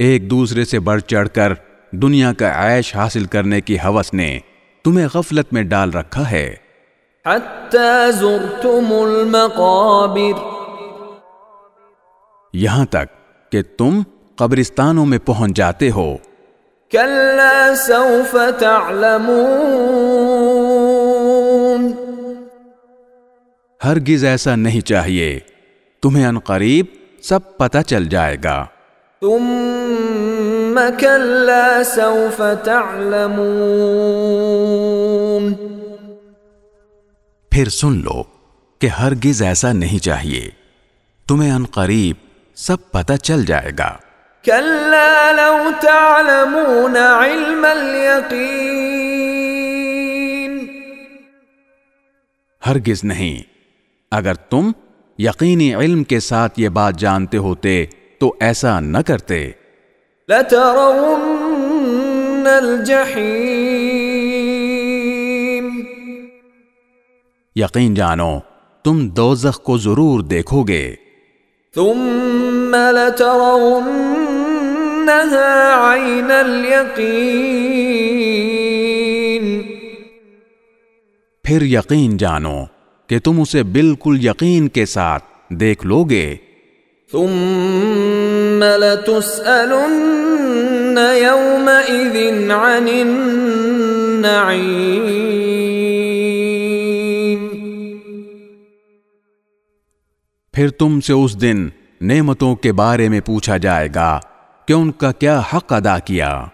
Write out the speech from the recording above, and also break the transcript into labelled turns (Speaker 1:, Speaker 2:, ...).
Speaker 1: ایک دوسرے سے بڑھ چڑھ کر دنیا کا عیش حاصل کرنے کی حوث نے تمہیں غفلت میں ڈال رکھا ہے۔
Speaker 2: حتی زرتم المقابر۔
Speaker 1: یہاں تک کہ تم قبرستانوں میں پہنچ جاتے ہو۔
Speaker 2: سوف تعلمون۔
Speaker 1: ہرگز ایسا نہیں چاہیے۔ تمہیں ان قریب سب پتہ چل جائے گا۔
Speaker 2: ثم كلا سوف تعلمون
Speaker 1: پھر سن لو کہ ہرگز ایسا نہیں چاہیے۔ تمہیں ان قریب سب پتہ چل جائے گا۔
Speaker 2: كلا لو تعلمون علم اليقين
Speaker 1: ہرگز نہیں۔ اگر تم یقینی علم کے ساتھ یہ بات جانتے ہوتے تو ایسا نہ کرتے۔
Speaker 2: لترون الجحیم
Speaker 1: یقین جانو تم دوزخ کو ضرور دیکھو گے۔
Speaker 2: ثم لترونها عین الیقین
Speaker 1: پھر یقین جانو کہ تم اسے بالکل یقین کے ساتھ دیکھ لو گے۔
Speaker 2: ثم لتسألن يومئذ عن النعيم
Speaker 1: پھر تم سے اس دن نعمتوں کے بارے میں پوچھا جائے گا کہ ان کا کیا حق ادا کیا۔